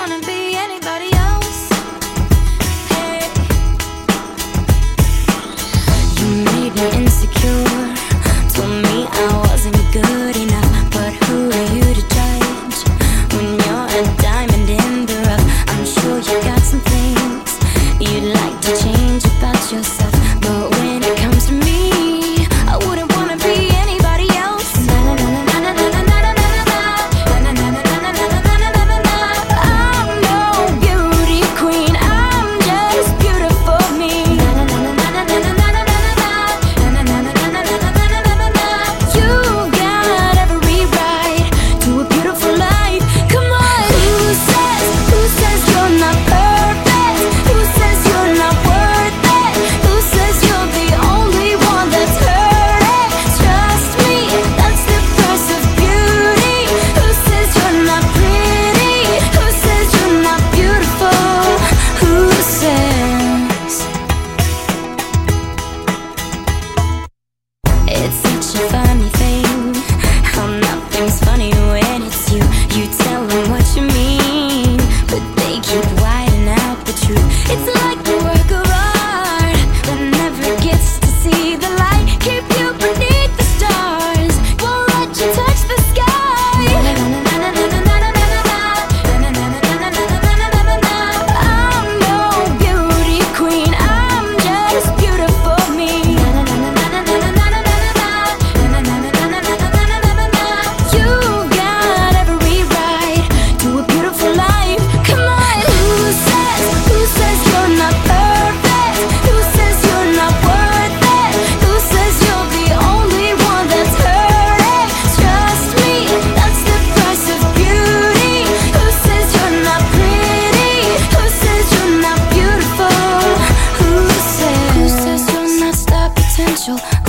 wanna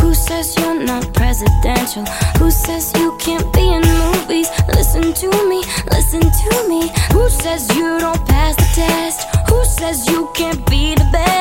Who says you're not presidential? Who says you can't be in movies? Listen to me, listen to me. Who says you don't pass the test? Who says you can't be the best?